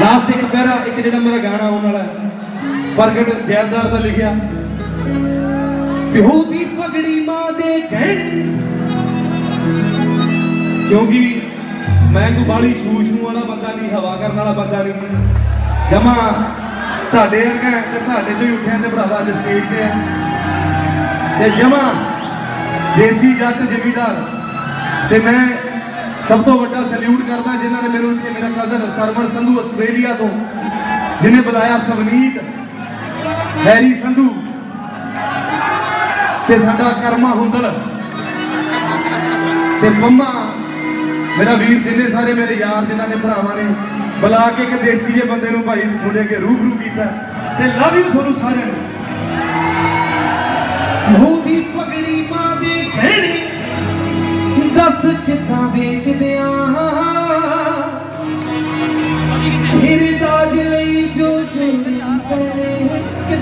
Last ਇੱਕ ਪੈਰਾ ਇੱਕ ਜਿਹੜਾ ਮੇਰਾ ਗਾਣਾ ਆਉਣ ਵਾਲਾ ਪ੍ਰਗਟ ਜੈਲਦਾਰ ਦਾ ਲਿਖਿਆ। ਪਿਓ ਦੀ ਪਗੜੀ ਮਾਂ ਦੇ ਗਹਿਣੇ। ਕਿਉਂਕਿ ਮੈਂ ਕੋਈ ਬਾਲੀ ਸ਼ੂਸ਼ੂ ਵਾਲਾ ਬੰਦਾ ਨਹੀਂ, ਹਵਾ ਕਰਨ ਵਾਲਾ ਬੰਦਾ ਨਹੀਂ। ਜਮਾ ਤੁਹਾਡੇ ਵਰਗਾ ਤੇ ਤੁਹਾਡੇ ਤੋਂ ਹੀ ਉੱਠਿਆ ਤੇ ਭਰਾਵਾ ਅੱਜ ਸਟੇਜ ਤੇ ਆ ਤੇ ਜਮਾ ਦੇਸੀ ਜੱਟ ਜ਼ਮੀਂਦਾਰ। ਤੇ ਮੈਂ ਸਭ ਤੋਂ ਵੱਡਾ ਸੈਲੂਟ ਕਰਦਾ ਜਿਨ੍ਹਾਂ ਨੇ ਮੈਨੂੰ ਇੱਥੇ ਮੇਰਾ ਕਜ਼ਨ ਸਰਵਣ ਸੰਧੂ ਆਸਟ੍ਰੇਲੀਆ ਤੋਂ, ਜਿਹਨੇ ਬੁਲਾਇਆ ਸਵਨੀਤ, ਹੈਰੀ ਸੰਧੂ ਤੇ ਸਾਡਾ ਕਰਮਾ ਹੁੰਦਲ ਤੇ ਮੰਮਾ, ਮੇਰਾ ਵੀਰ ਜਿੰਨੇ ਸਾਰੇ ਮੇਰੇ ਯਾਰ ਜਿਨ੍ਹਾਂ ਨੇ ਭਰਾਵਾਂ ਨੇ, ਬੁਲਾ ਕੇ ਇੱਕ ਦੇਸੀ ਜੇ ਬੰਦੇ ਨੂੰ ਭਾਈ ਤੁਹਾਡੇ ਅੱਗੇ ਰੂਬਰੂ ਕੀਤਾ ਤੇ ਲਵ ਯੂ ਤੁਹਾਨੂੰ ਸਾਰਿਆਂ ਨੂੰ। ਬਹੁਤ ਹੀ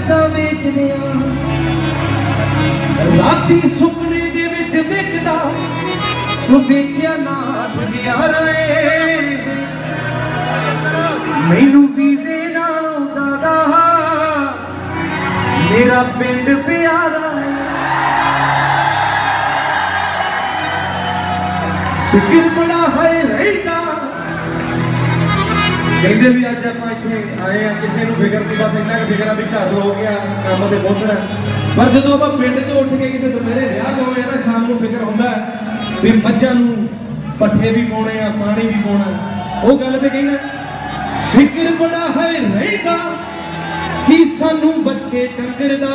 ਪੈਣੇ ਕਿੱਦਾਂ ਰਾਤੀ ਸੁਪਨੇ ਦੇ ਵਿੱਚ ਵਿਕਦਾ। ਉਹ ਵੇਖਿਆ ਨਾ ਦੁਨਿਆਰਾ ਏ ਮੈਨੂੰ ਵੀਜ਼ੇ ਨਾਲੋਂ ਜ਼ਿਆਦਾ ਮੇਰਾ ਪਿੰਡ ਪਿਆਰਾ ਏ ਫਿਕਰ ਕਹਿੰਦੇ ਵੀ ਅੱਜ ਆਪਾਂ ਇੱਥੇ ਆਏ ਆ, ਕਿਸੇ ਨੂੰ ਫਿਕਰ ਨਹੀਂ, ਬਸ ਇੰਨਾ ਕਿ ਫਿਕਰ ਆ ਵੀ ਘਰ ਹੋ ਗਿਆ ਕੰਮ ਤੇ ਪਹੁੰਚਣਾ ਪਰ ਜਦੋਂ ਆਪਾਂ ਪਿੰਡ 'ਚ ਉੱਠ ਕੇ ਕਿਸੇ ਦੁਪਹਿਰੇ ਵਿਆਹ ਕਰਾਉਂਦੇ ਨਾ, ਸ਼ਾਮ ਨੂੰ ਫਿਕਰ ਹੁੰਦਾ ਹੈ ਵੀ ਮੱਝਾਂ ਨੂੰ ਪੱਠੇ ਵੀ ਪਾਉਣੇ ਆ, ਪਾਣੀ ਵੀ ਪਾਉਣਾ ਉਹ ਗੱਲ ਤੇ ਕਹਿੰਦਾ, ਫਿਕਰ ਬੜਾ ਹੈ ਰਹਿੰਦਾ, ਜੀ ਸਾਨੂੰ ਬੱਚੇ ਡੰਗਰ ਦਾ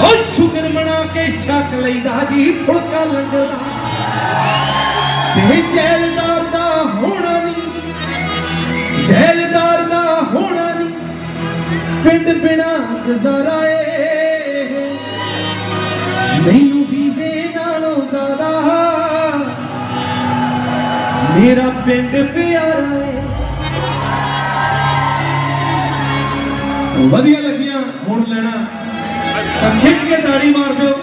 ਓ ਸ਼ੁਕਰ ਮਨਾ ਕੇ ਛਕ ਲਈਦਾ, ਜੀ ਫੁਲਕਾ ਲੰਗਰ ਦਾ ਤੇ ਜੈਲਦਾਰ ਪਿੰਡ ਬਿਨਾ ਗੁਜ਼ਾਰਾ ਏ। ਮੈਨੂੰ ਵੀਜ਼ੇ ਨਾਲੋਂ ਜ਼ਿਆਦਾ ਮੇਰਾ ਪਿੰਡ ਪਿਆਰਾ ਏ। ਵਧੀਆ ਲੱਗੀਆਂ, ਹੁਣ ਲੈਣਾ। ਤਾਂ ਖਿੱਚ ਕੇ ਤਾੜੀ ਮਾਰ ਦਿਓ।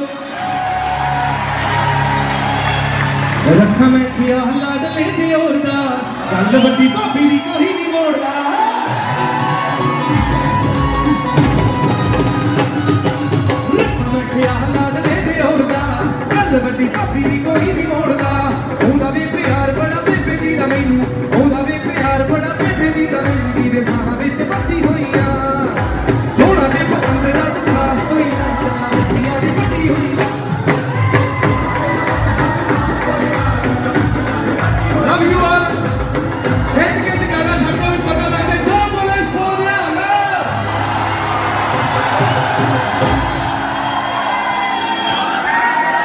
ਰੱਖਾਂ ਮੈਂ ਖਿਆਲ ਲਾਡਲੇ ਦੇ ਹੋਰ ਦਾ। ਗੱਲ ਵੱਡੀ ਭਾਬੀ ਦੀ ਕੋਈ Casi capi dico,